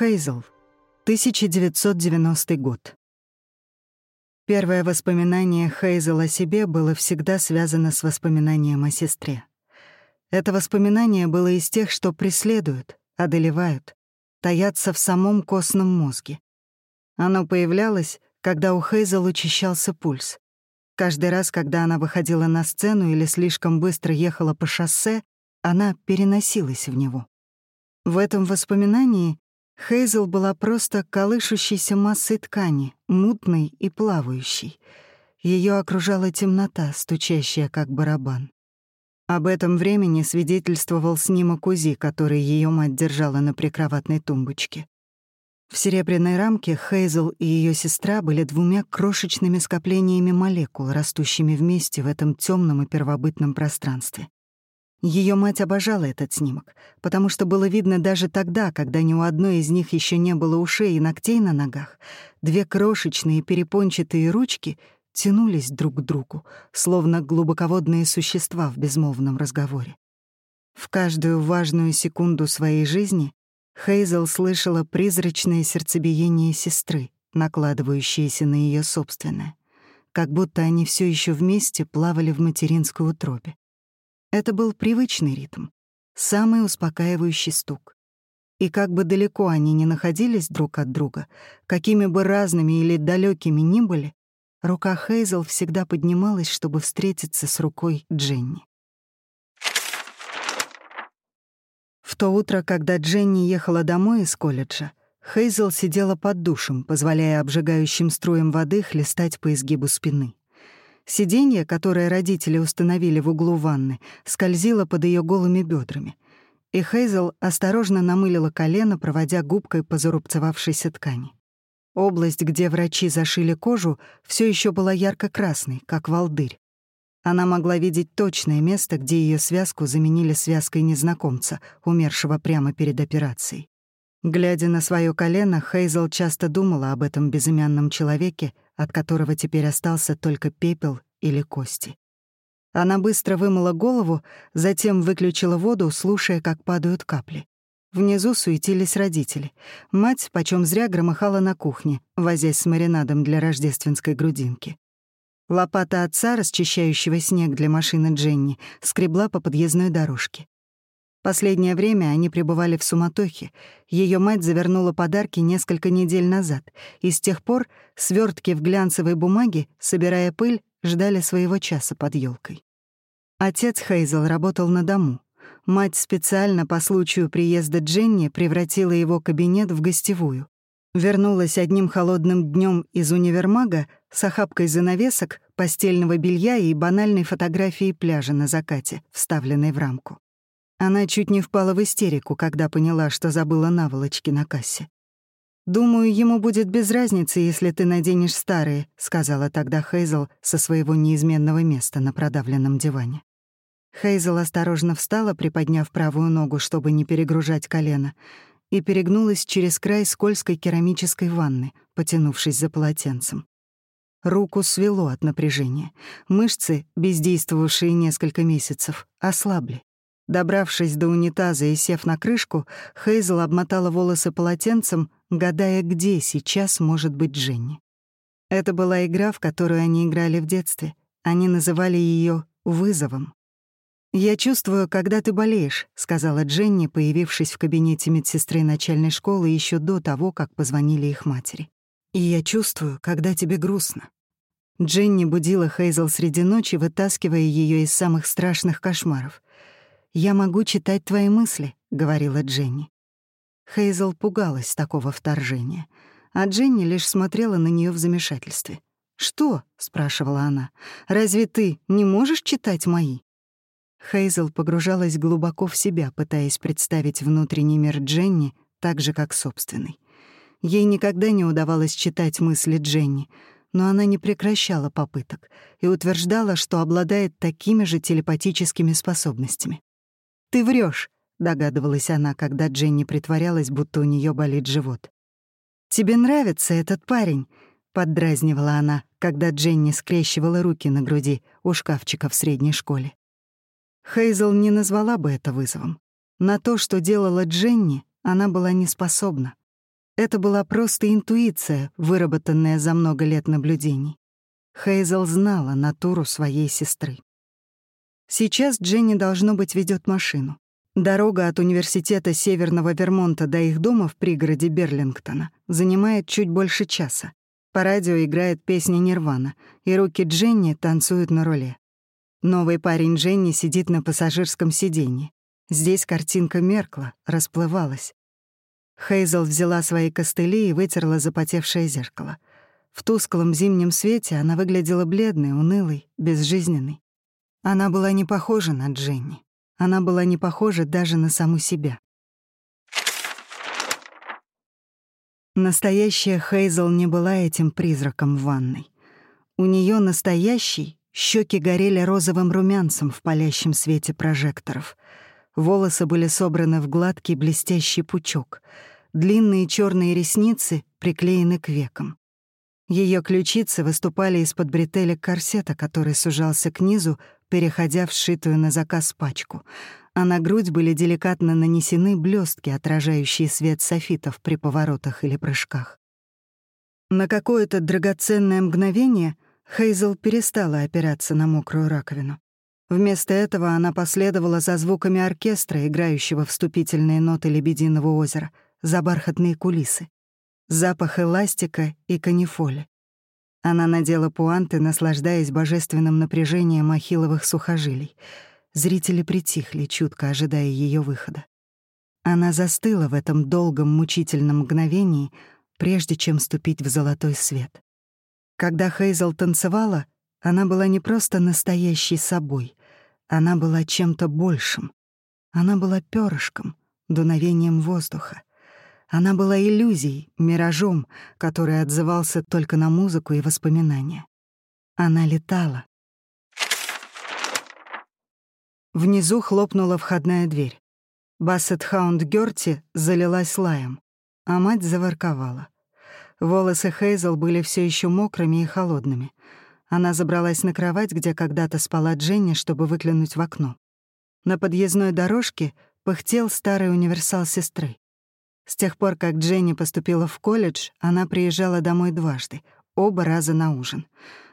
Хейзел, 1990 год. Первое воспоминание Хейзел о себе было всегда связано с воспоминанием о сестре. Это воспоминание было из тех, что преследуют, одолевают, таятся в самом костном мозге. Оно появлялось, когда у Хейзел учащался пульс. Каждый раз, когда она выходила на сцену или слишком быстро ехала по шоссе, она переносилась в него. В этом воспоминании Хейзел была просто колышущейся массой ткани, мутной и плавающей. Ее окружала темнота, стучащая как барабан. Об этом времени свидетельствовал снимок УЗИ, который ее мать держала на прикроватной тумбочке. В серебряной рамке Хейзел и ее сестра были двумя крошечными скоплениями молекул, растущими вместе в этом темном и первобытном пространстве. Ее мать обожала этот снимок, потому что было видно даже тогда, когда ни у одной из них еще не было ушей и ногтей на ногах, две крошечные перепончатые ручки тянулись друг к другу, словно глубоководные существа в безмолвном разговоре. В каждую важную секунду своей жизни Хейзел слышала призрачное сердцебиение сестры, накладывающееся на ее собственное, как будто они все еще вместе плавали в материнской утробе. Это был привычный ритм, самый успокаивающий стук. И как бы далеко они ни находились друг от друга, какими бы разными или далекими ни были, рука Хейзел всегда поднималась, чтобы встретиться с рукой Дженни. В то утро, когда Дженни ехала домой из колледжа, Хейзел сидела под душем, позволяя обжигающим струям воды хлестать по изгибу спины. Сиденье, которое родители установили в углу ванны, скользило под ее голыми бедрами, и Хейзел осторожно намылила колено, проводя губкой по зарубцевавшейся ткани. Область, где врачи зашили кожу, все еще была ярко-красной, как волдырь. Она могла видеть точное место, где ее связку заменили связкой незнакомца, умершего прямо перед операцией. Глядя на свое колено, Хейзел часто думала об этом безымянном человеке, от которого теперь остался только пепел или кости. Она быстро вымыла голову, затем выключила воду, слушая, как падают капли. Внизу суетились родители. Мать, почем зря, громыхала на кухне, возясь с маринадом для рождественской грудинки. Лопата отца, расчищающего снег для машины Дженни, скребла по подъездной дорожке. Последнее время они пребывали в суматохе. Ее мать завернула подарки несколько недель назад, и с тех пор свертки в глянцевой бумаге, собирая пыль, ждали своего часа под елкой. Отец Хейзел работал на дому. Мать специально по случаю приезда Дженни превратила его кабинет в гостевую. Вернулась одним холодным днем из универмага с охапкой занавесок, постельного белья и банальной фотографией пляжа на закате, вставленной в рамку. Она чуть не впала в истерику, когда поняла, что забыла наволочки на кассе. «Думаю, ему будет без разницы, если ты наденешь старые», — сказала тогда Хейзел со своего неизменного места на продавленном диване. Хейзел осторожно встала, приподняв правую ногу, чтобы не перегружать колено, и перегнулась через край скользкой керамической ванны, потянувшись за полотенцем. Руку свело от напряжения. Мышцы, бездействовавшие несколько месяцев, ослабли. Добравшись до унитаза и сев на крышку, Хейзел обмотала волосы полотенцем, гадая, где сейчас может быть Дженни. Это была игра, в которую они играли в детстве. Они называли ее «вызовом». «Я чувствую, когда ты болеешь», — сказала Дженни, появившись в кабинете медсестры начальной школы еще до того, как позвонили их матери. «И я чувствую, когда тебе грустно». Дженни будила Хейзел среди ночи, вытаскивая ее из самых страшных кошмаров. «Я могу читать твои мысли», — говорила Дженни. Хейзел пугалась такого вторжения, а Дженни лишь смотрела на нее в замешательстве. «Что?» — спрашивала она. «Разве ты не можешь читать мои?» Хейзел погружалась глубоко в себя, пытаясь представить внутренний мир Дженни так же, как собственный. Ей никогда не удавалось читать мысли Дженни, но она не прекращала попыток и утверждала, что обладает такими же телепатическими способностями. «Ты врешь, догадывалась она, когда Дженни притворялась, будто у нее болит живот. «Тебе нравится этот парень?» — поддразнивала она, когда Дженни скрещивала руки на груди у шкафчика в средней школе. Хейзел не назвала бы это вызовом. На то, что делала Дженни, она была не способна. Это была просто интуиция, выработанная за много лет наблюдений. Хейзел знала натуру своей сестры. Сейчас Дженни, должно быть, ведет машину. Дорога от университета Северного Вермонта до их дома в пригороде Берлингтона занимает чуть больше часа. По радио играет песня «Нирвана», и руки Дженни танцуют на руле. Новый парень Дженни сидит на пассажирском сиденье. Здесь картинка меркла, расплывалась. Хейзел взяла свои костыли и вытерла запотевшее зеркало. В тусклом зимнем свете она выглядела бледной, унылой, безжизненной. Она была не похожа на Дженни. Она была не похожа даже на саму себя. Настоящая Хейзел не была этим призраком в ванной. У нее настоящий, щеки горели розовым румянцем в палящем свете прожекторов. Волосы были собраны в гладкий блестящий пучок. Длинные черные ресницы приклеены к векам. Ее ключицы выступали из-под бретелек корсета, который сужался к низу, переходя в сшитую на заказ пачку, а на грудь были деликатно нанесены блестки, отражающие свет софитов при поворотах или прыжках. На какое-то драгоценное мгновение Хейзел перестала опираться на мокрую раковину. Вместо этого она последовала за звуками оркестра, играющего вступительные ноты «Лебединого озера», за бархатные кулисы запах эластика и канифоли. Она надела пуанты, наслаждаясь божественным напряжением ахилловых сухожилий. Зрители притихли, чутко ожидая ее выхода. Она застыла в этом долгом мучительном мгновении, прежде чем ступить в золотой свет. Когда Хейзел танцевала, она была не просто настоящей собой, она была чем-то большим. Она была перышком, дуновением воздуха. Она была иллюзией, миражом, который отзывался только на музыку и воспоминания. Она летала. Внизу хлопнула входная дверь. Бассет-хаунд Гёрти залилась лаем, а мать заворковала. Волосы Хейзел были все еще мокрыми и холодными. Она забралась на кровать, где когда-то спала Дженни, чтобы выглянуть в окно. На подъездной дорожке пыхтел старый универсал сестры. С тех пор, как Дженни поступила в колледж, она приезжала домой дважды, оба раза на ужин.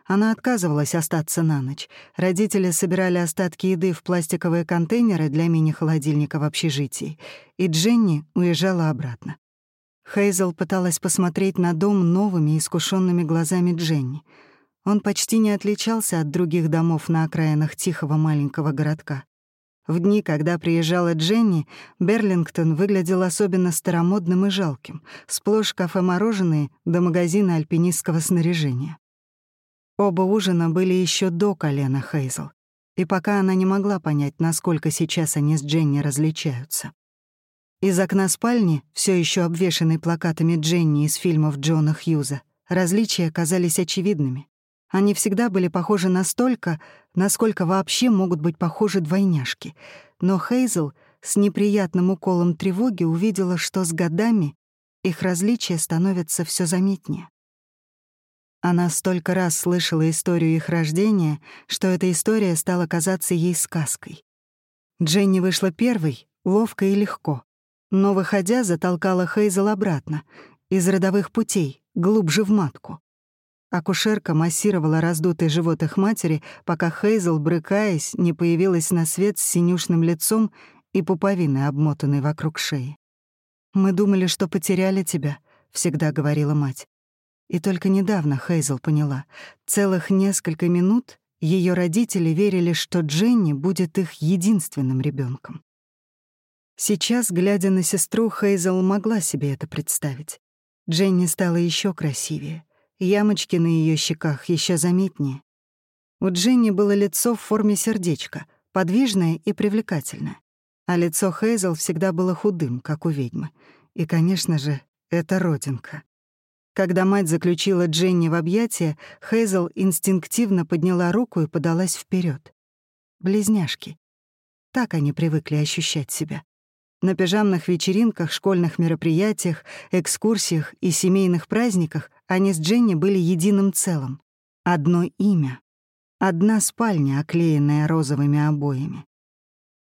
Она отказывалась остаться на ночь. Родители собирали остатки еды в пластиковые контейнеры для мини-холодильника в общежитии, и Дженни уезжала обратно. Хейзел пыталась посмотреть на дом новыми искушенными глазами Дженни. Он почти не отличался от других домов на окраинах тихого маленького городка. В дни, когда приезжала Дженни, Берлингтон выглядел особенно старомодным и жалким, сплошь кафе-мороженые до магазина альпинистского снаряжения. Оба ужина были еще до колена Хейзел, и пока она не могла понять, насколько сейчас они с Дженни различаются. Из окна спальни, все еще обвешанной плакатами Дженни из фильмов Джона Хьюза, различия казались очевидными. Они всегда были похожи настолько, насколько вообще могут быть похожи двойняшки. Но Хейзел с неприятным уколом тревоги увидела, что с годами их различия становятся все заметнее. Она столько раз слышала историю их рождения, что эта история стала казаться ей сказкой. Дженни вышла первой, ловко и легко, но, выходя, затолкала Хейзел обратно, из родовых путей, глубже в матку. Акушерка массировала раздутый живот их матери, пока Хейзел, брыкаясь, не появилась на свет с синюшным лицом и пуповиной, обмотанной вокруг шеи. «Мы думали, что потеряли тебя», — всегда говорила мать. И только недавно Хейзел поняла. Целых несколько минут ее родители верили, что Дженни будет их единственным ребенком. Сейчас, глядя на сестру, Хейзел могла себе это представить. Дженни стала еще красивее. Ямочки на ее щеках еще заметнее. У Дженни было лицо в форме сердечка, подвижное и привлекательное. А лицо Хейзел всегда было худым, как у ведьмы. И, конечно же, это родинка. Когда мать заключила Дженни в объятия, Хейзел инстинктивно подняла руку и подалась вперед. Близняшки. Так они привыкли ощущать себя. На пижамных вечеринках, школьных мероприятиях, экскурсиях и семейных праздниках они с Дженни были единым целым. Одно имя. Одна спальня, оклеенная розовыми обоями.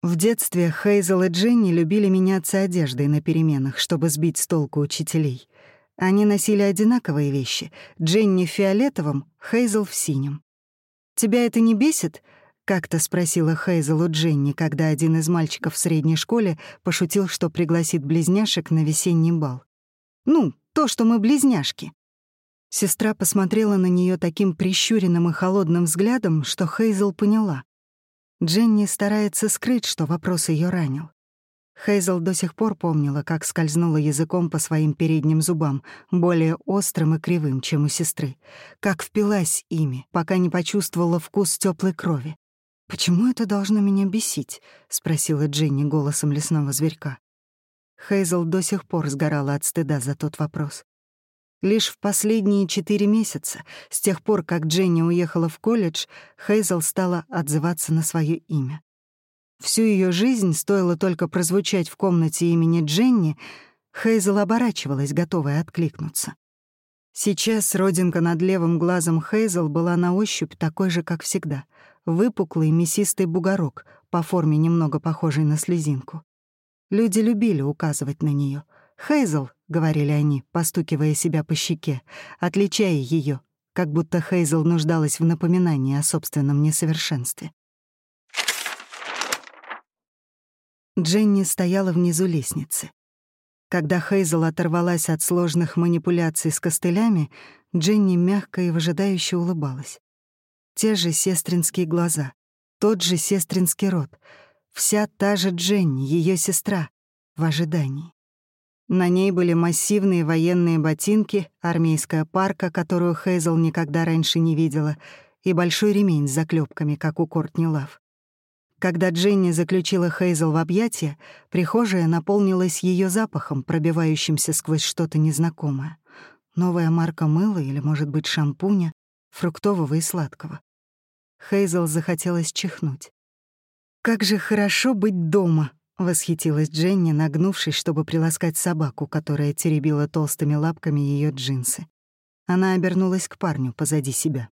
В детстве Хейзел и Дженни любили меняться одеждой на переменах, чтобы сбить с толку учителей. Они носили одинаковые вещи. Дженни в фиолетовом, Хейзел в синем. «Тебя это не бесит?» — как-то спросила Хейзел у Дженни, когда один из мальчиков в средней школе пошутил, что пригласит близняшек на весенний бал. «Ну, то, что мы близняшки». Сестра посмотрела на нее таким прищуренным и холодным взглядом, что Хейзел поняла. Дженни старается скрыть, что вопрос ее ранил. Хейзел до сих пор помнила, как скользнула языком по своим передним зубам, более острым и кривым, чем у сестры, как впилась ими, пока не почувствовала вкус теплой крови. «Почему это должно меня бесить?» — спросила Дженни голосом лесного зверька. Хейзел до сих пор сгорала от стыда за тот вопрос. Лишь в последние четыре месяца, с тех пор, как Дженни уехала в колледж, Хейзел стала отзываться на свое имя. Всю ее жизнь, стоило только прозвучать в комнате имени Дженни, Хейзел оборачивалась, готовая откликнуться. Сейчас родинка над левым глазом Хейзел была на ощупь такой же, как всегда. Выпуклый мясистый бугорок, по форме немного похожий на слезинку. Люди любили указывать на нее. «Хейзел», — говорили они, постукивая себя по щеке, отличая ее, как будто Хейзел нуждалась в напоминании о собственном несовершенстве. Дженни стояла внизу лестницы. Когда Хейзел оторвалась от сложных манипуляций с костылями, Дженни мягко и выжидающе улыбалась. Те же сестринские глаза, тот же сестринский рот, вся та же Дженни, ее сестра, в ожидании. На ней были массивные военные ботинки, армейская парка, которую Хейзел никогда раньше не видела, и большой ремень с заклепками, как у Кортни Лав. Когда Дженни заключила Хейзел в объятия, прихожая наполнилась ее запахом, пробивающимся сквозь что-то незнакомое. Новая марка мыла или, может быть, шампуня, фруктового и сладкого. Хейзел захотелось чихнуть. «Как же хорошо быть дома!» — восхитилась Дженни, нагнувшись, чтобы приласкать собаку, которая теребила толстыми лапками ее джинсы. Она обернулась к парню позади себя.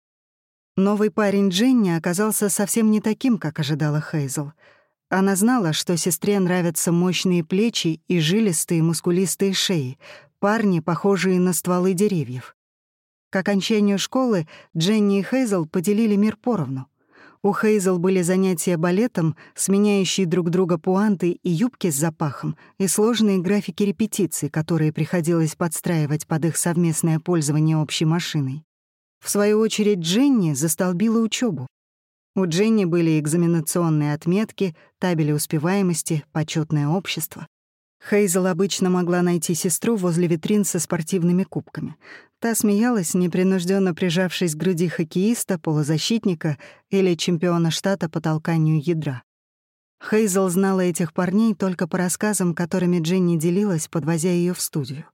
Новый парень Дженни оказался совсем не таким, как ожидала Хейзел. Она знала, что сестре нравятся мощные плечи и жилистые мускулистые шеи, парни, похожие на стволы деревьев. К окончанию школы Дженни и Хейзел поделили мир поровну. У Хейзел были занятия балетом, сменяющие друг друга пуанты и юбки с запахом, и сложные графики репетиций, которые приходилось подстраивать под их совместное пользование общей машиной. В свою очередь Дженни застолбила учебу. У Дженни были экзаменационные отметки, табели успеваемости, почетное общество. Хейзел обычно могла найти сестру возле витрин со спортивными кубками. Та смеялась, непринужденно прижавшись к груди хоккеиста, полузащитника или чемпиона штата по толканию ядра. Хейзел знала этих парней только по рассказам, которыми Дженни делилась, подвозя ее в студию.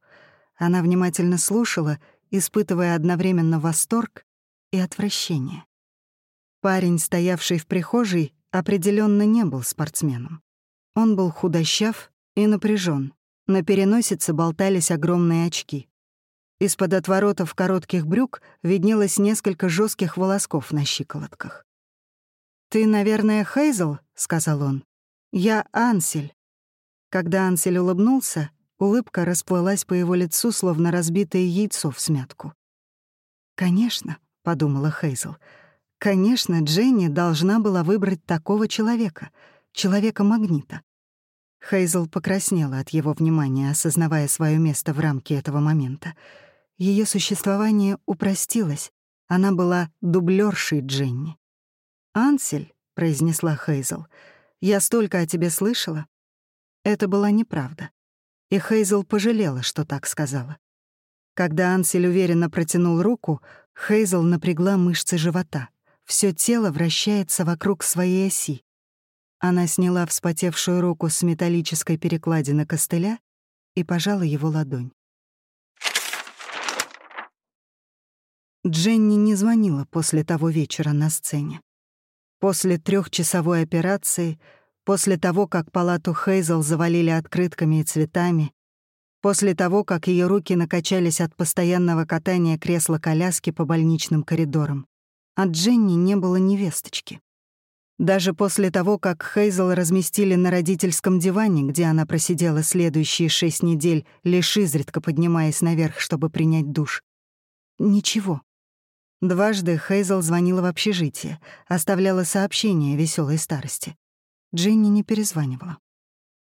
Она внимательно слушала испытывая одновременно восторг и отвращение. Парень, стоявший в прихожей, определенно не был спортсменом. Он был худощав и напряжен. На переносице болтались огромные очки. Из-под отворотов коротких брюк виднелось несколько жестких волосков на щиколотках. «Ты, наверное, Хейзел?» — сказал он. «Я Ансель». Когда Ансель улыбнулся, Улыбка расплылась по его лицу, словно разбитое яйцо в смятку. «Конечно», — подумала Хейзел, — «конечно, Дженни должна была выбрать такого человека, человека-магнита». Хейзел покраснела от его внимания, осознавая свое место в рамке этого момента. Ее существование упростилось. Она была дублершей Дженни. «Ансель», — произнесла Хейзел, — «я столько о тебе слышала». Это была неправда и Хейзел пожалела, что так сказала. Когда Ансель уверенно протянул руку, Хейзел напрягла мышцы живота. Всё тело вращается вокруг своей оси. Она сняла вспотевшую руку с металлической перекладины костыля и пожала его ладонь. Дженни не звонила после того вечера на сцене. После трехчасовой операции — После того, как палату Хейзел завалили открытками и цветами, после того, как ее руки накачались от постоянного катания кресла-коляски по больничным коридорам, от Дженни не было невесточки. Даже после того, как Хейзел разместили на родительском диване, где она просидела следующие шесть недель, лишь изредка поднимаясь наверх, чтобы принять душ. Ничего. Дважды Хейзел звонила в общежитие, оставляла сообщение веселой старости. Дженни не перезванивала.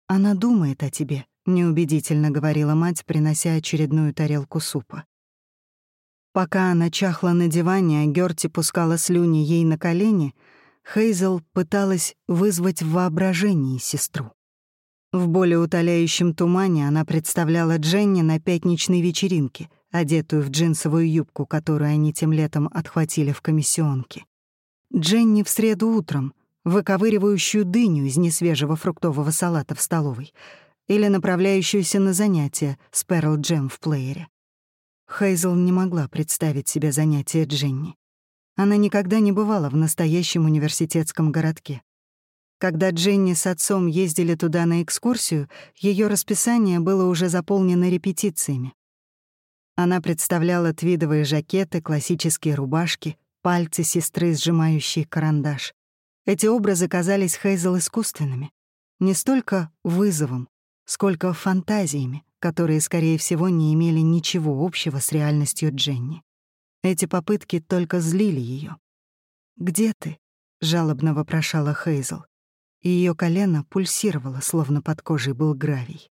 «Она думает о тебе», — неубедительно говорила мать, принося очередную тарелку супа. Пока она чахла на диване, а Герти пускала слюни ей на колени — Хейзел пыталась вызвать в воображении сестру. В более утоляющем тумане она представляла Дженни на пятничной вечеринке, одетую в джинсовую юбку, которую они тем летом отхватили в комиссионке. Дженни в среду утром, выковыривающую дыню из несвежего фруктового салата в столовой, или направляющуюся на занятия с Перл Джем в плеере. Хейзел не могла представить себе занятия Дженни. Она никогда не бывала в настоящем университетском городке. Когда Дженни с отцом ездили туда на экскурсию, ее расписание было уже заполнено репетициями. Она представляла твидовые жакеты, классические рубашки, пальцы сестры, сжимающие карандаш. Эти образы казались Хейзел искусственными. Не столько вызовом, сколько фантазиями, которые, скорее всего, не имели ничего общего с реальностью Дженни. Эти попытки только злили ее. «Где ты?» — жалобно вопрошала Хейзел. И ее колено пульсировало, словно под кожей был гравий.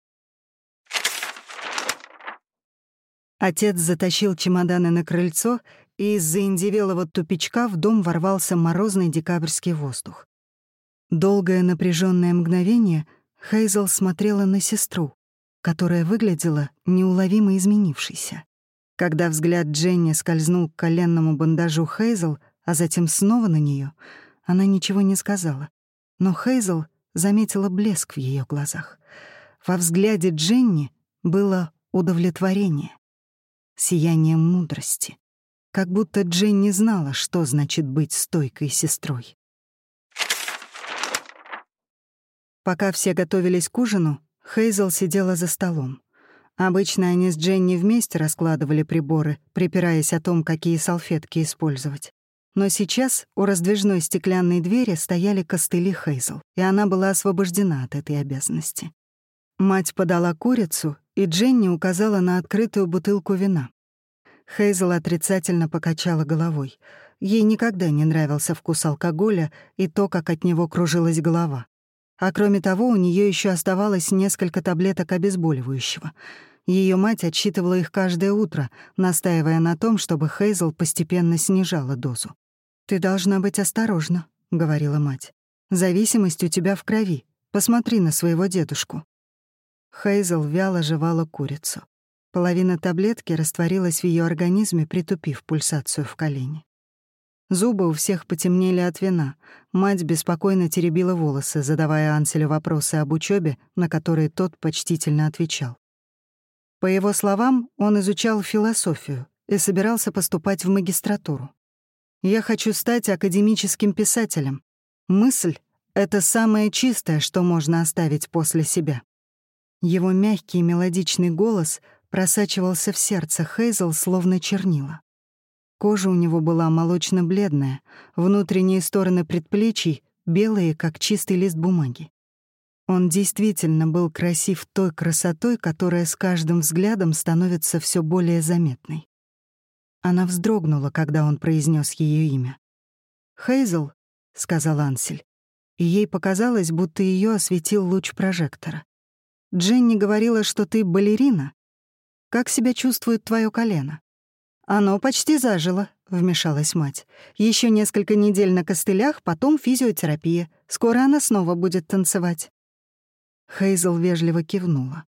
Отец затащил чемоданы на крыльцо, и из-за индивелого тупичка в дом ворвался морозный декабрьский воздух. Долгое напряженное мгновение Хейзел смотрела на сестру, которая выглядела неуловимо изменившейся. Когда взгляд Дженни скользнул к коленному бандажу Хейзел, а затем снова на нее, она ничего не сказала. Но Хейзел заметила блеск в ее глазах. Во взгляде Дженни было удовлетворение, сияние мудрости. Как будто Дженни знала, что значит быть стойкой сестрой. Пока все готовились к ужину, Хейзел сидела за столом. Обычно они с Дженни вместе раскладывали приборы, припираясь о том, какие салфетки использовать. Но сейчас у раздвижной стеклянной двери стояли костыли Хейзел, и она была освобождена от этой обязанности. Мать подала курицу, и Дженни указала на открытую бутылку вина. Хейзел отрицательно покачала головой. Ей никогда не нравился вкус алкоголя и то, как от него кружилась голова. А кроме того, у нее еще оставалось несколько таблеток обезболивающего. Ее мать отсчитывала их каждое утро, настаивая на том, чтобы Хейзел постепенно снижала дозу. «Ты должна быть осторожна», — говорила мать. «Зависимость у тебя в крови. Посмотри на своего дедушку». Хейзел вяло жевала курицу. Половина таблетки растворилась в ее организме, притупив пульсацию в колене. Зубы у всех потемнели от вина. Мать беспокойно теребила волосы, задавая Анселю вопросы об учебе, на которые тот почтительно отвечал. По его словам, он изучал философию и собирался поступать в магистратуру. «Я хочу стать академическим писателем. Мысль — это самое чистое, что можно оставить после себя». Его мягкий мелодичный голос просачивался в сердце Хейзел словно чернила. Кожа у него была молочно-бледная, внутренние стороны предплечий — белые, как чистый лист бумаги. Он действительно был красив той красотой, которая с каждым взглядом становится все более заметной. Она вздрогнула, когда он произнес ее имя. «Хейзел», — сказал Ансель, и ей показалось, будто ее осветил луч прожектора. «Дженни говорила, что ты балерина. Как себя чувствует твое колено?» «Оно почти зажило», — вмешалась мать. Еще несколько недель на костылях, потом физиотерапия. Скоро она снова будет танцевать». Хейзел вежливо кивнула.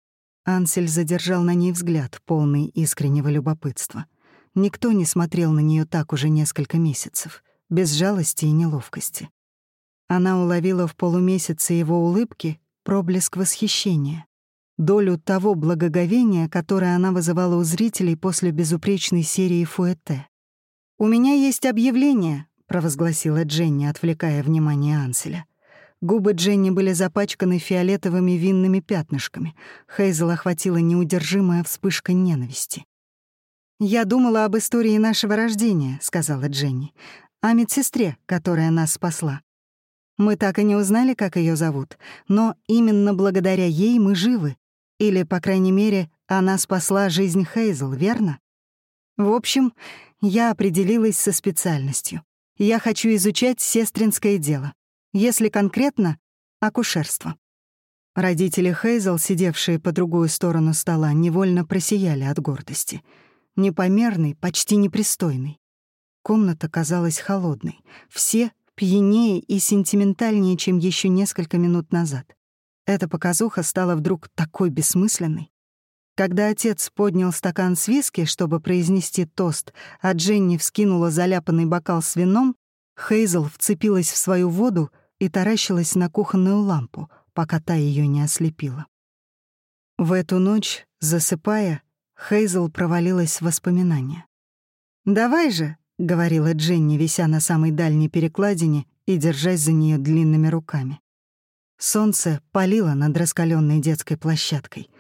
Ансель задержал на ней взгляд, полный искреннего любопытства. Никто не смотрел на нее так уже несколько месяцев, без жалости и неловкости. Она уловила в полумесяце его улыбки проблеск восхищения долю того благоговения, которое она вызывала у зрителей после безупречной серии Фуэте. «У меня есть объявление», — провозгласила Дженни, отвлекая внимание Анселя. Губы Дженни были запачканы фиолетовыми винными пятнышками. Хейзел охватила неудержимая вспышка ненависти. «Я думала об истории нашего рождения», — сказала Дженни. «О медсестре, которая нас спасла. Мы так и не узнали, как ее зовут, но именно благодаря ей мы живы. Или, по крайней мере, она спасла жизнь Хейзел, верно? В общем, я определилась со специальностью. Я хочу изучать сестринское дело. Если конкретно — акушерство. Родители Хейзел, сидевшие по другую сторону стола, невольно просияли от гордости. Непомерный, почти непристойный. Комната казалась холодной. Все пьянее и сентиментальнее, чем еще несколько минут назад. Эта показуха стала вдруг такой бессмысленной. Когда отец поднял стакан с виски, чтобы произнести тост, а Дженни вскинула заляпанный бокал с вином, Хейзел вцепилась в свою воду и таращилась на кухонную лампу, пока та ее не ослепила. В эту ночь, засыпая, Хейзел провалилась в воспоминания. «Давай же», — говорила Дженни, вися на самой дальней перекладине и держась за нее длинными руками. Солнце палило над раскаленной детской площадкой.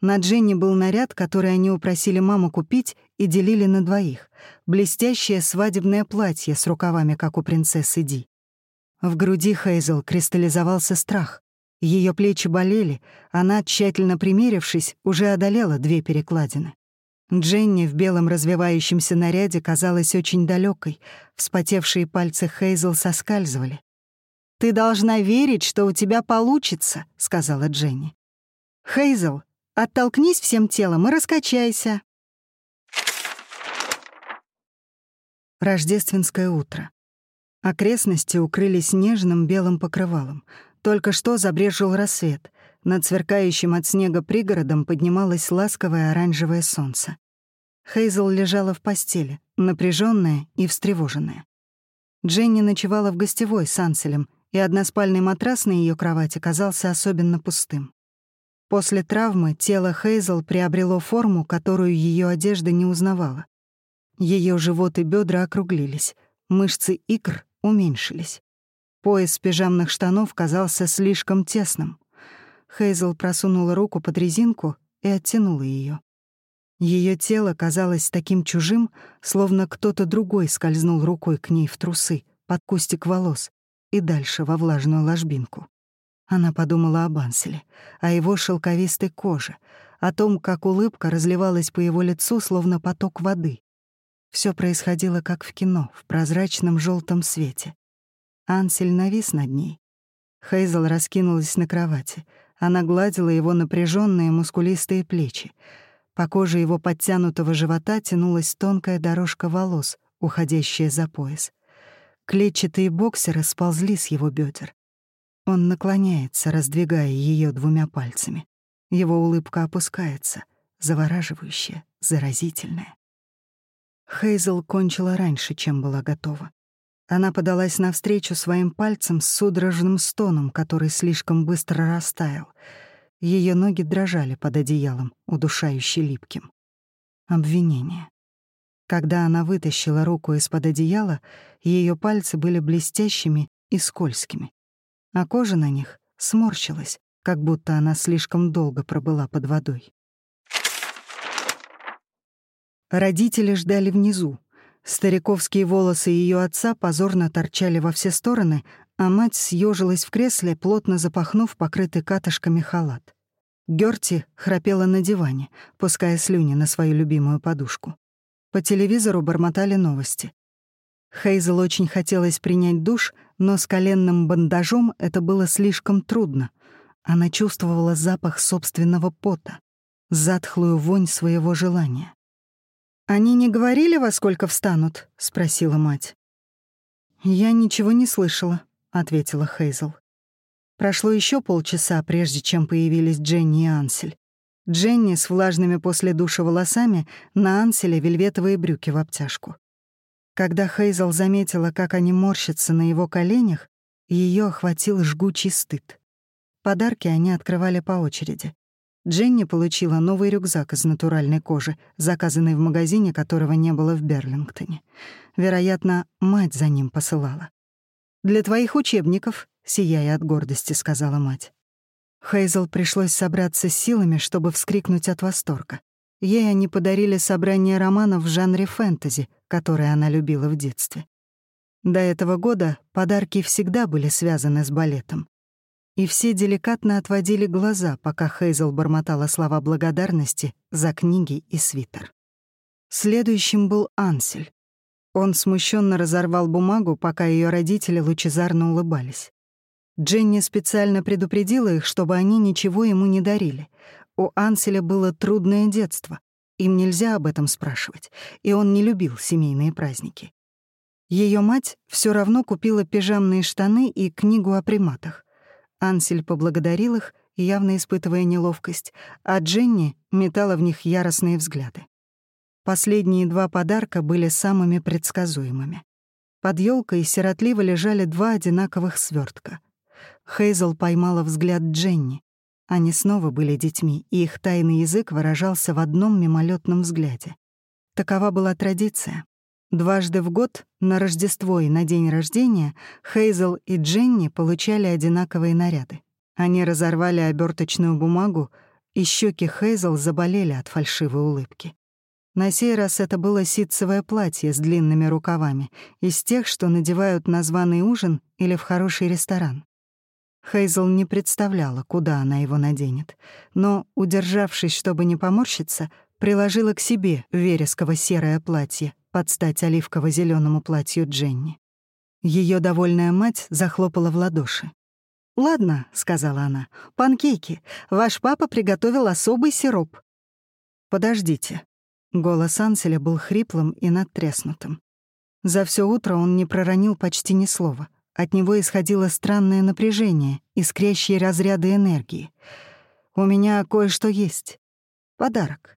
На Дженни был наряд, который они упросили маму купить и делили на двоих. Блестящее свадебное платье с рукавами, как у принцессы Ди. В груди Хейзел кристаллизовался страх. Ее плечи болели, она, тщательно примерившись, уже одолела две перекладины. Дженни в белом развивающемся наряде казалась очень далекой, вспотевшие пальцы Хейзел соскальзывали. «Ты должна верить, что у тебя получится», — сказала Дженни. «Хейзел, оттолкнись всем телом и раскачайся». Рождественское утро. Окрестности укрылись нежным белым покрывалом. Только что забрежил рассвет. Над сверкающим от снега пригородом поднималось ласковое оранжевое солнце. Хейзел лежала в постели, напряженная и встревоженная. Дженни ночевала в гостевой с Анселем, и односпальный матрас на ее кровати казался особенно пустым. После травмы тело Хейзел приобрело форму, которую ее одежда не узнавала. Ее живот и бедра округлились, мышцы икр уменьшились. Пояс пижамных штанов казался слишком тесным. Хейзел просунула руку под резинку и оттянула ее. Ее тело казалось таким чужим, словно кто-то другой скользнул рукой к ней в трусы, под кустик волос и дальше во влажную ложбинку. Она подумала об Анселе, о его шелковистой коже, о том, как улыбка разливалась по его лицу, словно поток воды. Все происходило как в кино, в прозрачном желтом свете. Ансель навис над ней. Хейзел раскинулась на кровати — она гладила его напряженные мускулистые плечи. По коже его подтянутого живота тянулась тонкая дорожка волос, уходящая за пояс. Клетчатые боксеры сползли с его бедер. Он наклоняется, раздвигая ее двумя пальцами. Его улыбка опускается, завораживающая, заразительная. Хейзел кончила раньше, чем была готова. Она подалась навстречу своим пальцем с судорожным стоном, который слишком быстро растаял. Ее ноги дрожали под одеялом, удушающе липким. Обвинение. Когда она вытащила руку из-под одеяла, ее пальцы были блестящими и скользкими, а кожа на них сморщилась, как будто она слишком долго пробыла под водой. Родители ждали внизу, Стариковские волосы ее отца позорно торчали во все стороны, а мать съежилась в кресле, плотно запахнув покрытый катышками халат. Герти храпела на диване, пуская слюни на свою любимую подушку. По телевизору бормотали новости. Хейзел очень хотелось принять душ, но с коленным бандажом это было слишком трудно. Она чувствовала запах собственного пота, затхлую вонь своего желания. «Они не говорили, во сколько встанут?» — спросила мать. «Я ничего не слышала», — ответила Хейзел. Прошло еще полчаса, прежде чем появились Дженни и Ансель. Дженни с влажными после душа волосами, на Анселе вельветовые брюки в обтяжку. Когда Хейзел заметила, как они морщатся на его коленях, ее охватил жгучий стыд. Подарки они открывали по очереди. Дженни получила новый рюкзак из натуральной кожи, заказанный в магазине, которого не было в Берлингтоне. Вероятно, мать за ним посылала. «Для твоих учебников», — сияя от гордости, сказала мать. Хейзел пришлось собраться с силами, чтобы вскрикнуть от восторга. Ей они подарили собрание романов в жанре фэнтези, которые она любила в детстве. До этого года подарки всегда были связаны с балетом. И все деликатно отводили глаза, пока Хейзел бормотала слова благодарности за книги и свитер. Следующим был Ансель. Он смущенно разорвал бумагу, пока ее родители лучезарно улыбались. Дженни специально предупредила их, чтобы они ничего ему не дарили. У Анселя было трудное детство. Им нельзя об этом спрашивать, и он не любил семейные праздники. Ее мать все равно купила пижамные штаны и книгу о приматах. Ансель поблагодарил их, явно испытывая неловкость, а Дженни метала в них яростные взгляды. Последние два подарка были самыми предсказуемыми. Под елкой сиротливо лежали два одинаковых свертка. Хейзел поймала взгляд Дженни. Они снова были детьми, и их тайный язык выражался в одном мимолетном взгляде. Такова была традиция. Дважды в год, на Рождество и на день рождения, Хейзел и Дженни получали одинаковые наряды. Они разорвали оберточную бумагу, и щеки Хейзел заболели от фальшивой улыбки. На сей раз это было ситцевое платье с длинными рукавами, из тех, что надевают на званый ужин или в хороший ресторан. Хейзел не представляла, куда она его наденет, но, удержавшись, чтобы не поморщиться, приложила к себе вересково-серое платье под стать оливково зеленому платью Дженни. Ее довольная мать захлопала в ладоши. «Ладно», — сказала она, — «панкейки. Ваш папа приготовил особый сироп». «Подождите». Голос Анселя был хриплым и надтреснутым. За все утро он не проронил почти ни слова. От него исходило странное напряжение, искрящие разряды энергии. «У меня кое-что есть. Подарок».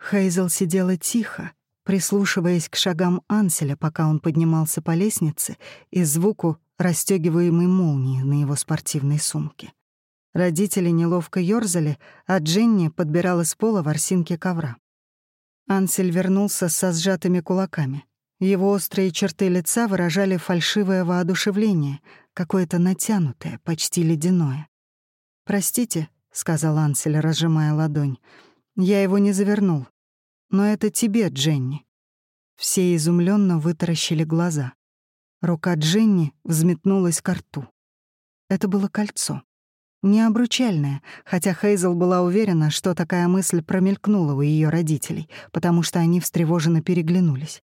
Хейзел сидела тихо, прислушиваясь к шагам Анселя, пока он поднимался по лестнице, и звуку расстёгиваемой молнии на его спортивной сумке. Родители неловко ёрзали, а Дженни подбирала с пола ворсинки ковра. Ансель вернулся со сжатыми кулаками. Его острые черты лица выражали фальшивое воодушевление, какое-то натянутое, почти ледяное. «Простите», — сказал Ансель, разжимая ладонь, — «я его не завернул. Но это тебе, Дженни». Все изумленно вытаращили глаза. Рука Дженни взметнулась к рту. Это было кольцо. Не обручальное, хотя Хейзел была уверена, что такая мысль промелькнула у ее родителей, потому что они встревоженно переглянулись.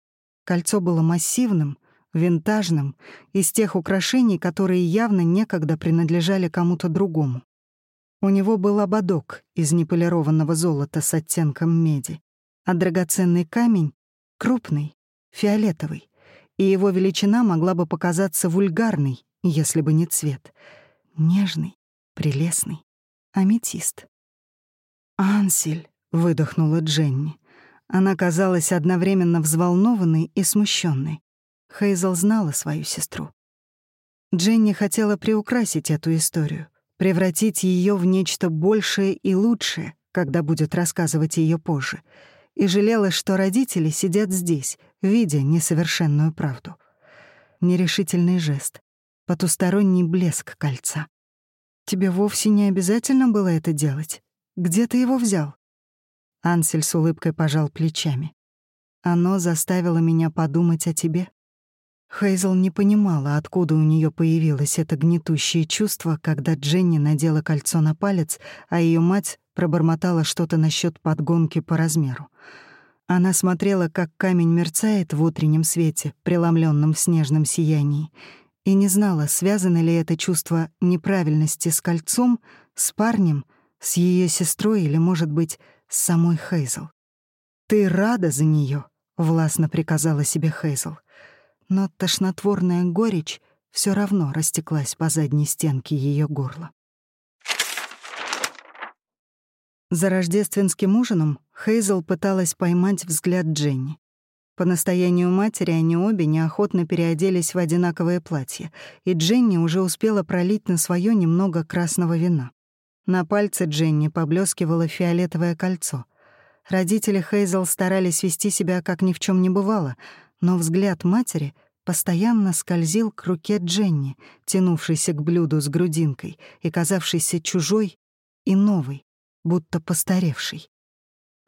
Кольцо было массивным, винтажным, из тех украшений, которые явно некогда принадлежали кому-то другому. У него был ободок из неполированного золота с оттенком меди, а драгоценный камень — крупный, фиолетовый, и его величина могла бы показаться вульгарной, если бы не цвет. Нежный, прелестный, аметист. «Ансель», — выдохнула Дженни, — она казалась одновременно взволнованной и смущенной. Хейзел знала свою сестру. Дженни хотела приукрасить эту историю, превратить ее в нечто большее и лучшее, когда будет рассказывать ее позже, и жалела, что родители сидят здесь, видя несовершенную правду. Нерешительный жест, потусторонний блеск кольца. «Тебе вовсе не обязательно было это делать. Где ты его взял?» Ансель с улыбкой пожал плечами. «Оно заставило меня подумать о тебе». Хейзел не понимала, откуда у нее появилось это гнетущее чувство, когда Дженни надела кольцо на палец, а ее мать пробормотала что-то насчет подгонки по размеру. Она смотрела, как камень мерцает в утреннем свете, преломленном в снежном сиянии, и не знала, связано ли это чувство неправильности с кольцом, с парнем, с ее сестрой или, может быть, с самой Хейзел. «Ты рада за нее, властно приказала себе Хейзел. Но тошнотворная горечь все равно растеклась по задней стенке ее горла. За рождественским ужином Хейзел пыталась поймать взгляд Дженни. По настоянию матери они обе неохотно переоделись в одинаковое платье, и Дженни уже успела пролить на свое немного красного вина. На пальце Дженни поблескивало фиолетовое кольцо. Родители Хейзел старались вести себя, как ни в чем не бывало, но взгляд матери постоянно скользил к руке Дженни, тянувшейся к блюду с грудинкой и казавшейся чужой и новой, будто постаревшей.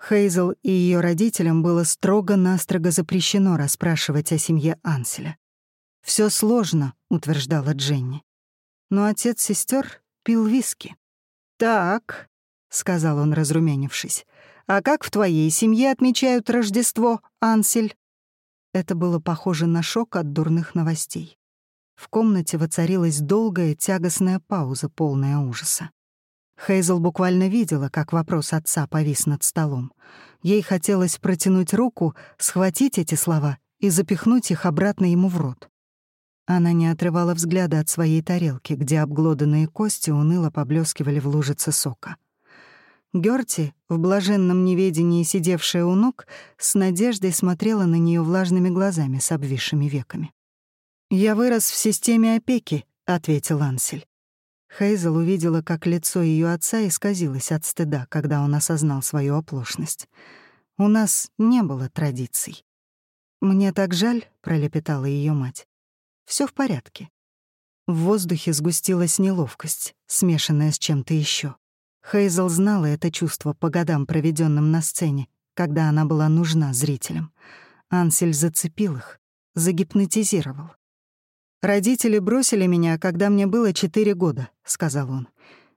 Хейзел и ее родителям было строго-настрого запрещено расспрашивать о семье Анселя. Все сложно», — утверждала Дженни. Но отец сестер пил виски. «Так», — сказал он, разрумянившись, «а как в твоей семье отмечают Рождество, Ансель?» Это было похоже на шок от дурных новостей. В комнате воцарилась долгая тягостная пауза, полная ужаса. Хейзел буквально видела, как вопрос отца повис над столом. Ей хотелось протянуть руку, схватить эти слова и запихнуть их обратно ему в рот. Она не отрывала взгляда от своей тарелки, где обглоданные кости уныло поблескивали в лужице сока. Герти, в блаженном неведении сидевшая у ног, с надеждой смотрела на нее влажными глазами с обвисшими веками. «Я вырос в системе опеки», — ответил Ансель. Хейзел увидела, как лицо ее отца исказилось от стыда, когда он осознал свою оплошность. «У нас не было традиций». «Мне так жаль», — пролепетала ее мать. Все в порядке. В воздухе сгустилась неловкость, смешанная с чем-то еще. Хейзел знала это чувство по годам, проведенным на сцене, когда она была нужна зрителям. Ансель зацепил их, загипнотизировал. «Родители бросили меня, когда мне было четыре года», — сказал он.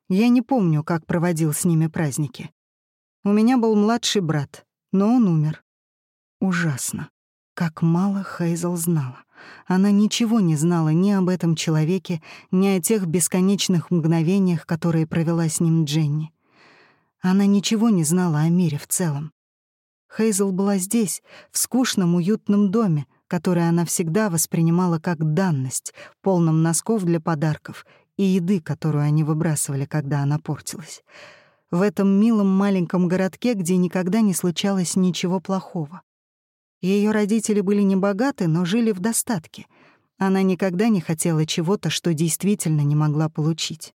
«Я не помню, как проводил с ними праздники. У меня был младший брат, но он умер. Ужасно. Как мало Хейзел знала. Она ничего не знала ни об этом человеке, ни о тех бесконечных мгновениях, которые провела с ним Дженни. Она ничего не знала о мире в целом. Хейзел была здесь, в скучном уютном доме, который она всегда воспринимала как данность, полном носков для подарков и еды, которую они выбрасывали, когда она портилась. В этом милом маленьком городке, где никогда не случалось ничего плохого. Ее родители были не богаты, но жили в достатке. Она никогда не хотела чего-то, что действительно не могла получить.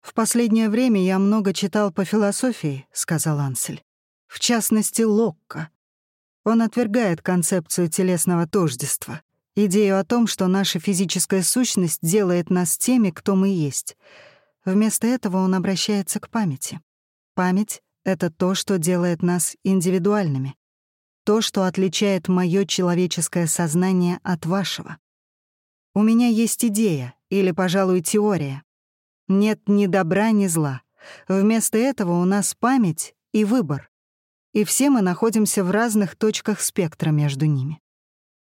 «В последнее время я много читал по философии», — сказал Ансель. «В частности, Локка. Он отвергает концепцию телесного тождества, идею о том, что наша физическая сущность делает нас теми, кто мы есть. Вместо этого он обращается к памяти. Память — это то, что делает нас индивидуальными то, что отличает мое человеческое сознание от вашего. У меня есть идея, или, пожалуй, теория. Нет ни добра, ни зла. Вместо этого у нас память и выбор. И все мы находимся в разных точках спектра между ними.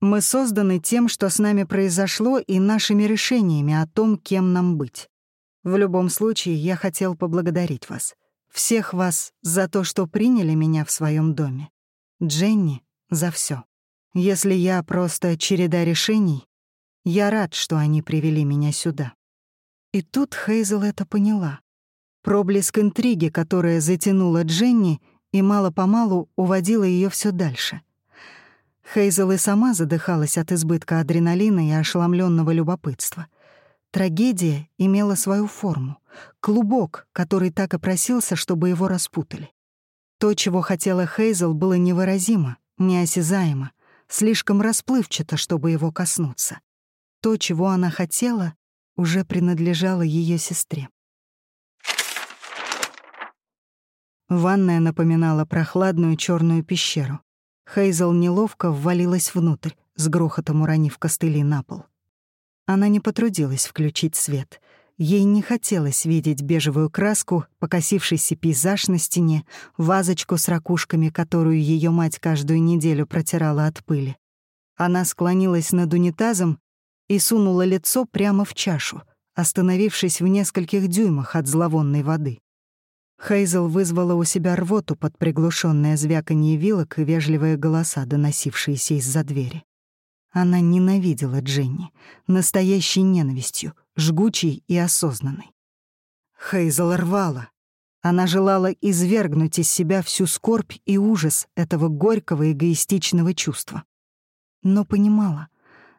Мы созданы тем, что с нами произошло, и нашими решениями о том, кем нам быть. В любом случае, я хотел поблагодарить вас. Всех вас за то, что приняли меня в своем доме. Дженни за все. Если я просто череда решений, я рад, что они привели меня сюда. И тут Хейзел это поняла. Проблеск интриги, которая затянула Дженни и мало-помалу уводила ее все дальше. Хейзел и сама задыхалась от избытка адреналина и ошеломленного любопытства. Трагедия имела свою форму — клубок, который так и просился, чтобы его распутали. То, чего хотела Хейзел, было невыразимо, неосязаемо, слишком расплывчато, чтобы его коснуться. То, чего она хотела, уже принадлежало ее сестре. Ванная напоминала прохладную черную пещеру. Хейзел неловко ввалилась внутрь, с грохотом уронив костыли на пол. Она не потрудилась включить свет — Ей не хотелось видеть бежевую краску, покосившийся пейзаж на стене, вазочку с ракушками, которую ее мать каждую неделю протирала от пыли. Она склонилась над унитазом и сунула лицо прямо в чашу, остановившись в нескольких дюймах от зловонной воды. Хейзел вызвала у себя рвоту под приглушенное звяканье вилок и вежливые голоса, доносившиеся из-за двери. Она ненавидела Дженни, настоящей ненавистью, жгучей и осознанной. Хейзел рвала. Она желала извергнуть из себя всю скорбь и ужас этого горького эгоистичного чувства. Но понимала,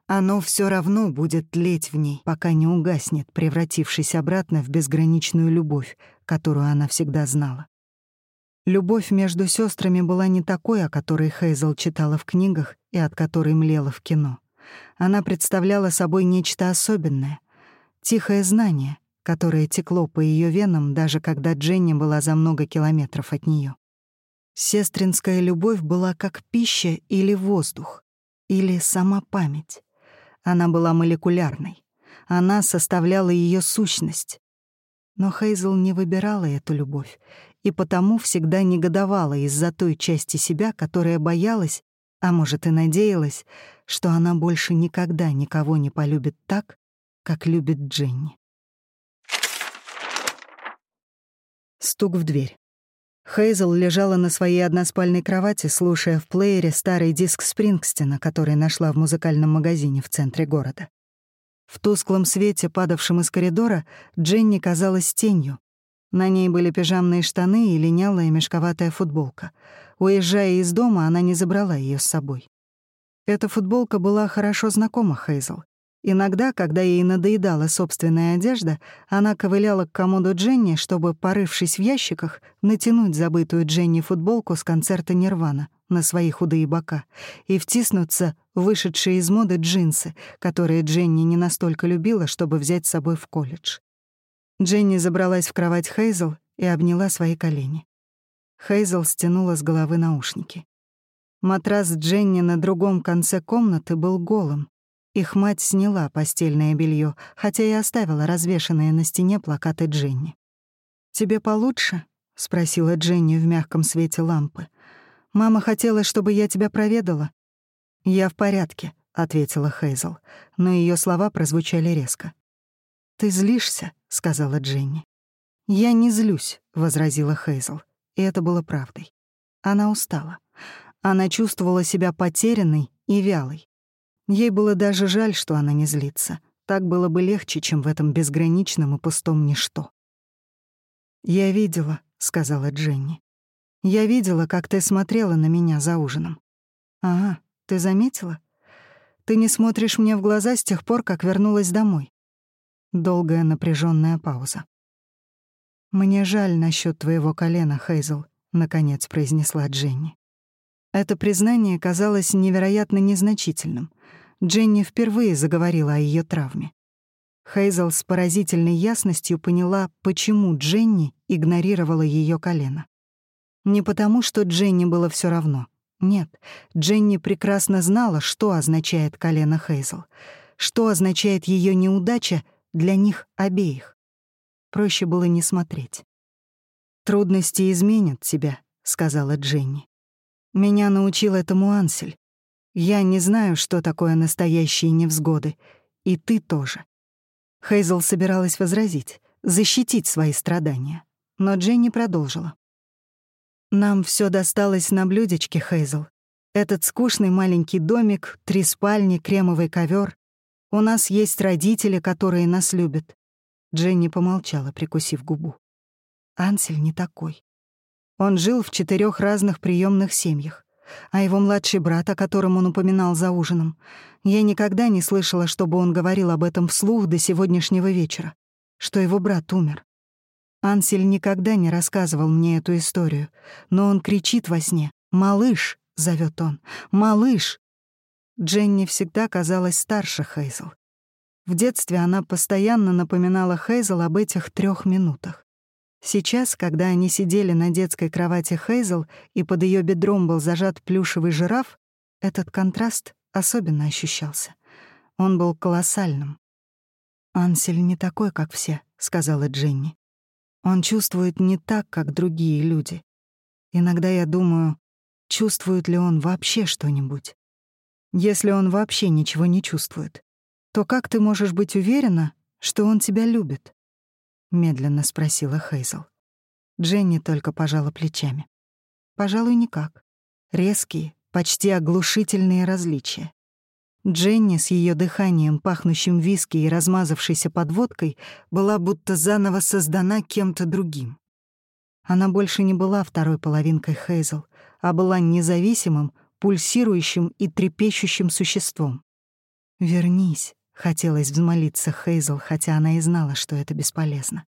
оно все равно будет тлеть в ней, пока не угаснет, превратившись обратно в безграничную любовь, которую она всегда знала. Любовь между сестрами была не такой, о которой Хейзел читала в книгах и от которой млела в кино. Она представляла собой нечто особенное, тихое знание, которое текло по ее венам, даже когда Дженни была за много километров от нее. Сестринская любовь была как пища или воздух, или сама память. Она была молекулярной. Она составляла ее сущность. Но Хейзел не выбирала эту любовь, и потому всегда негодовала из-за той части себя, которая боялась, а может и надеялась, что она больше никогда никого не полюбит так, как любит Дженни. Стук в дверь. Хейзел лежала на своей односпальной кровати, слушая в плеере старый диск Спрингстина, который нашла в музыкальном магазине в центре города. В тусклом свете, падавшем из коридора, Дженни казалась тенью. На ней были пижамные штаны и линялая мешковатая футболка. Уезжая из дома, она не забрала ее с собой. Эта футболка была хорошо знакома Хейзел. Иногда, когда ей надоедала собственная одежда, она ковыляла к комоду Дженни, чтобы, порывшись в ящиках, натянуть забытую Дженни футболку с концерта «Нирвана» на свои худые бока и втиснуться в вышедшие из моды джинсы, которые Дженни не настолько любила, чтобы взять с собой в колледж. Дженни забралась в кровать Хейзел и обняла свои колени. Хейзел стянула с головы наушники. Матрас Дженни на другом конце комнаты был голым, их мать сняла постельное белье, хотя и оставила развешанные на стене плакаты Дженни. «Тебе получше?» — спросила Дженни в мягком свете лампы. «Мама хотела, чтобы я тебя проведала». «Я в порядке», — ответила Хейзел, но ее слова прозвучали резко. «Ты злишься?» — сказала Дженни. «Я не злюсь», — возразила Хейзел, и это было правдой. Она устала. Она чувствовала себя потерянной и вялой. Ей было даже жаль, что она не злится. Так было бы легче, чем в этом безграничном и пустом ничто. «Я видела», — сказала Дженни. «Я видела, как ты смотрела на меня за ужином». «Ага, ты заметила? Ты не смотришь мне в глаза с тех пор, как вернулась домой». Долгая напряженная пауза. «Мне жаль насчет твоего колена, Хейзел», — наконец произнесла Дженни. Это признание казалось невероятно незначительным. Дженни впервые заговорила о ее травме. Хейзел с поразительной ясностью поняла, почему Дженни игнорировала ее колено. Не потому, что Дженни было все равно. Нет, Дженни прекрасно знала, что означает колено Хейзел, что означает ее неудача для них обеих. Проще было не смотреть. «Трудности изменят тебя», — сказала Дженни. Меня научил этому Ансель. Я не знаю, что такое настоящие невзгоды. И ты тоже. Хейзел собиралась возразить, защитить свои страдания. Но Дженни продолжила. «Нам все досталось на блюдечке, Хейзел. Этот скучный маленький домик, три спальни, кремовый ковер. У нас есть родители, которые нас любят». Дженни помолчала, прикусив губу. Ансель не такой. Он жил в четырех разных приемных семьях. А его младший брат, о котором он упоминал за ужином, я никогда не слышала, чтобы он говорил об этом вслух до сегодняшнего вечера, что его брат умер. Ансель никогда не рассказывал мне эту историю, но он кричит во сне «Малыш!» — зовет он. «Малыш!» Дженни всегда казалась старше Хейзел. В детстве она постоянно напоминала Хейзел об этих трех минутах. Сейчас, когда они сидели на детской кровати Хейзел и под ее бедром был зажат плюшевый жираф, этот контраст особенно ощущался. Он был колоссальным. «Ансель не такой, как все», — сказала Дженни. «Он чувствует не так, как другие люди. Иногда я думаю, чувствует ли он вообще что-нибудь. Если он вообще ничего не чувствует, то как ты можешь быть уверена, что он тебя любит?» — медленно спросила Хейзел. Дженни только пожала плечами. Пожалуй, никак. Резкие, почти оглушительные различия. Дженни с ее дыханием, пахнущим виски и размазавшейся подводкой, была будто заново создана кем-то другим. Она больше не была второй половинкой Хейзел, а была независимым, пульсирующим и трепещущим существом. «Вернись», Хотелось взмолиться Хейзел, хотя она и знала, что это бесполезно.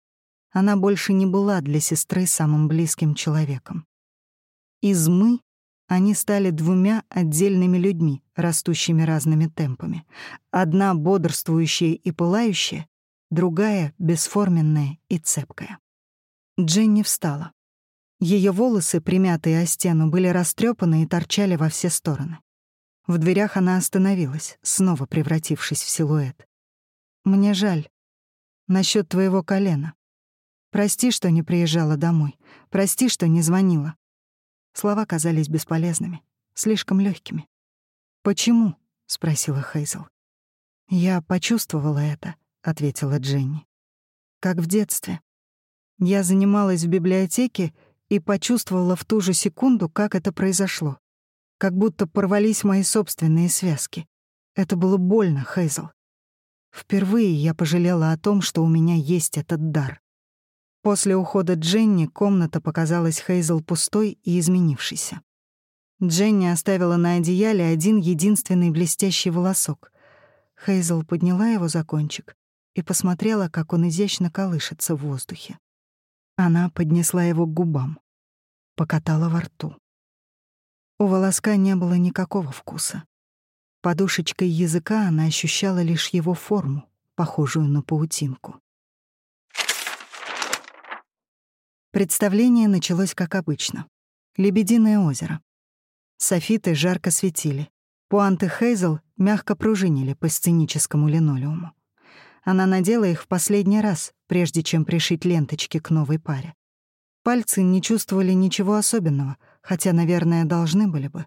Она больше не была для сестры самым близким человеком. Из «мы» они стали двумя отдельными людьми, растущими разными темпами. Одна бодрствующая и пылающая, другая бесформенная и цепкая. Дженни встала. Ее волосы, примятые о стену, были растрепаны и торчали во все стороны. В дверях она остановилась, снова превратившись в силуэт. «Мне жаль. Насчет твоего колена. Прости, что не приезжала домой. Прости, что не звонила». Слова казались бесполезными, слишком легкими. «Почему?» — спросила Хейзел. «Я почувствовала это», — ответила Дженни. «Как в детстве. Я занималась в библиотеке и почувствовала в ту же секунду, как это произошло. Как будто порвались мои собственные связки. Это было больно, Хейзел. Впервые я пожалела о том, что у меня есть этот дар. После ухода Дженни комната показалась Хейзел пустой и изменившейся. Дженни оставила на одеяле один единственный блестящий волосок. Хейзел подняла его за кончик и посмотрела, как он изящно колышется в воздухе. Она поднесла его к губам, покатала во рту. У волоска не было никакого вкуса. Подушечкой языка она ощущала лишь его форму, похожую на паутинку. Представление началось как обычно. Лебединое озеро. Софиты жарко светили. Пуанты Хейзел мягко пружинили по сценическому линолеуму. Она надела их в последний раз, прежде чем пришить ленточки к новой паре. Пальцы не чувствовали ничего особенного, хотя, наверное, должны были бы.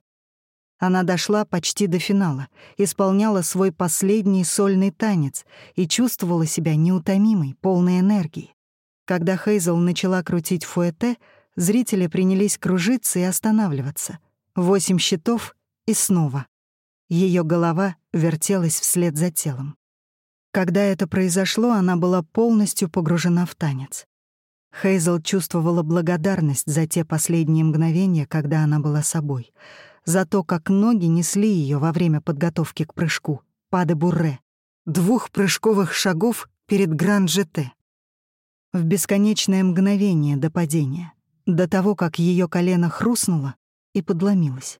Она дошла почти до финала, исполняла свой последний сольный танец и чувствовала себя неутомимой, полной энергии. Когда Хейзел начала крутить фуэте, зрители принялись кружиться и останавливаться, Восемь щитов и снова. Ее голова вертелась вслед за телом. Когда это произошло, она была полностью погружена в танец. Хейзел чувствовала благодарность за те последние мгновения, когда она была собой, за то, как ноги несли ее во время подготовки к прыжку, паде бурре, двух прыжковых шагов перед Гран-ЖТ. В бесконечное мгновение до падения, до того, как ее колено хрустнуло, и подломилась.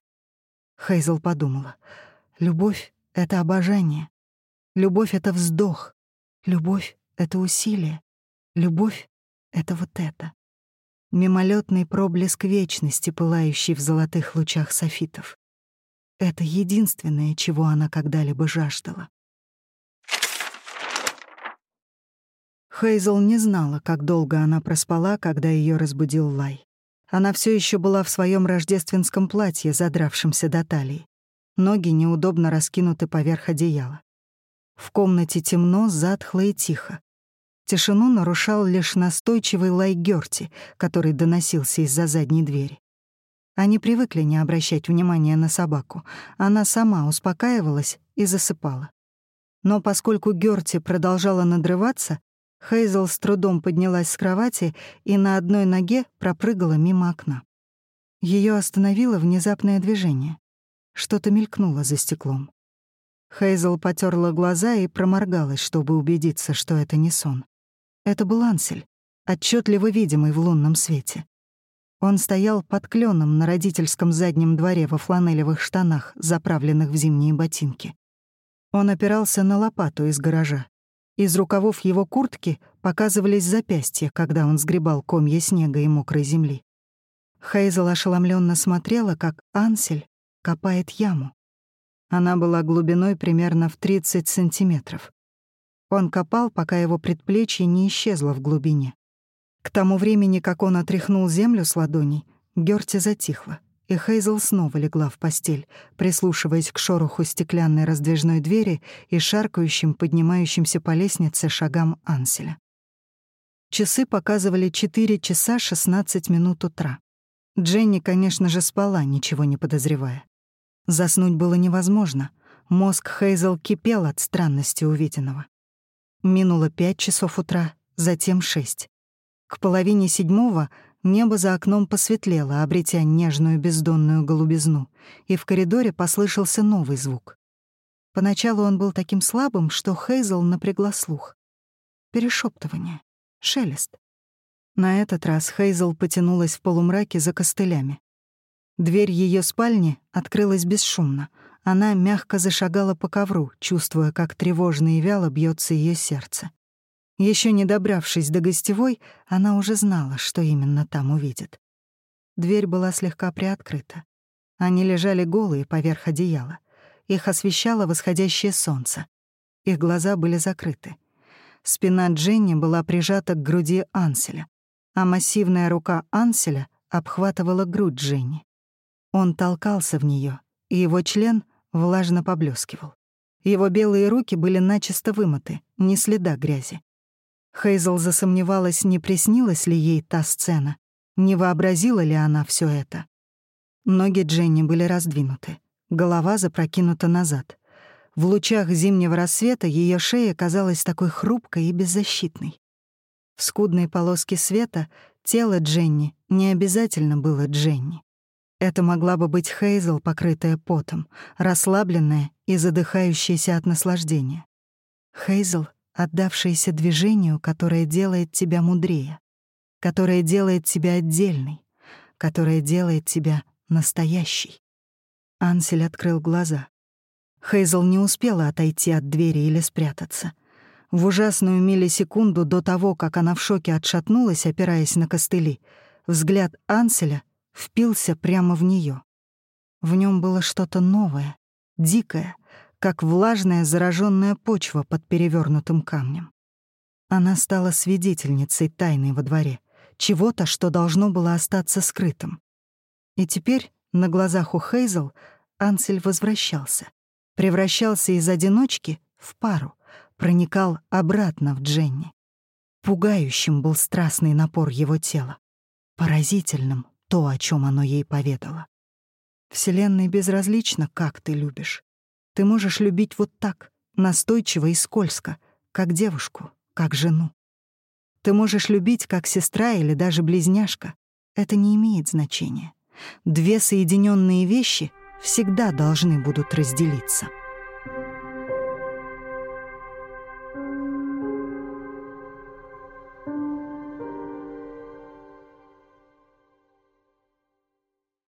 Хейзел подумала. Любовь — это обожание. Любовь — это вздох. Любовь — это усилие. Любовь — это вот это. Мимолетный проблеск вечности, пылающий в золотых лучах софитов. Это единственное, чего она когда-либо жаждала. Хейзел не знала, как долго она проспала, когда ее разбудил лай. Она все еще была в своем рождественском платье, задравшемся до талии. Ноги неудобно раскинуты поверх одеяла. В комнате темно, затхло и тихо. Тишину нарушал лишь настойчивый лай Гёрти, который доносился из-за задней двери. Они привыкли не обращать внимания на собаку. Она сама успокаивалась и засыпала. Но поскольку Гёрти продолжала надрываться, Хейзел с трудом поднялась с кровати и на одной ноге пропрыгала мимо окна. Ее остановило внезапное движение. Что-то мелькнуло за стеклом. Хейзел потерла глаза и проморгалась, чтобы убедиться, что это не сон. Это был Ансель, отчетливо видимый в лунном свете. Он стоял под кленом на родительском заднем дворе во фланелевых штанах, заправленных в зимние ботинки. Он опирался на лопату из гаража, из рукавов его куртки показывались запястья, когда он сгребал комья снега и мокрой земли. Хейзел ошеломленно смотрела, как Ансель копает яму. Она была глубиной примерно в 30 сантиметров. Он копал, пока его предплечье не исчезло в глубине. К тому времени, как он отряхнул землю с ладоней, Гёрти затихла и Хейзел снова легла в постель, прислушиваясь к шороху стеклянной раздвижной двери и шаркающим, поднимающимся по лестнице шагам Анселя. Часы показывали 4 часа 16 минут утра. Дженни, конечно же, спала, ничего не подозревая. Заснуть было невозможно. Мозг Хейзел кипел от странности увиденного. Минуло пять часов утра, затем шесть. К половине седьмого Небо за окном посветлело, обретя нежную бездонную голубизну, и в коридоре послышался новый звук. Поначалу он был таким слабым, что Хейзел напрягла слух. Перешептывание, шелест. На этот раз Хейзел потянулась в полумраке за костылями. Дверь ее спальни открылась бесшумно. Она мягко зашагала по ковру, чувствуя, как тревожно и вяло бьется ее сердце. Еще не добравшись до гостевой, она уже знала, что именно там увидит. Дверь была слегка приоткрыта. Они лежали голые поверх одеяла. их освещало восходящее солнце. Их глаза были закрыты. Спина Дженни была прижата к груди Анселя, а массивная рука Анселя обхватывала грудь Дженни. Он толкался в нее, и его член влажно поблескивал. Его белые руки были начисто вымыты, ни следа грязи. Хейзел засомневалась, не приснилась ли ей та сцена, не вообразила ли она все это. Ноги Дженни были раздвинуты, голова запрокинута назад. В лучах зимнего рассвета ее шея казалась такой хрупкой и беззащитной. В скудной полоске света тело Дженни не обязательно было Дженни. Это могла бы быть Хейзел, покрытая потом, расслабленная и задыхающаяся от наслаждения. Хейзел, отдавшаяся движению, которое делает тебя мудрее, которое делает тебя отдельной, которое делает тебя настоящей. Ансель открыл глаза. Хейзел не успела отойти от двери или спрятаться. В ужасную миллисекунду до того, как она в шоке отшатнулась, опираясь на костыли, взгляд Анселя впился прямо в нее. В нем было что-то новое, дикое, как влажная зараженная почва под перевернутым камнем. Она стала свидетельницей тайны во дворе, чего-то, что должно было остаться скрытым. И теперь на глазах у Хейзел Ансель возвращался, превращался из одиночки в пару, проникал обратно в Дженни. Пугающим был страстный напор его тела, поразительным то, о чем оно ей поведало. Вселенной безразлично, как ты любишь. Ты можешь любить вот так, настойчиво и скользко, как девушку, как жену. Ты можешь любить как сестра или даже близняшка. Это не имеет значения. Две соединенные вещи всегда должны будут разделиться.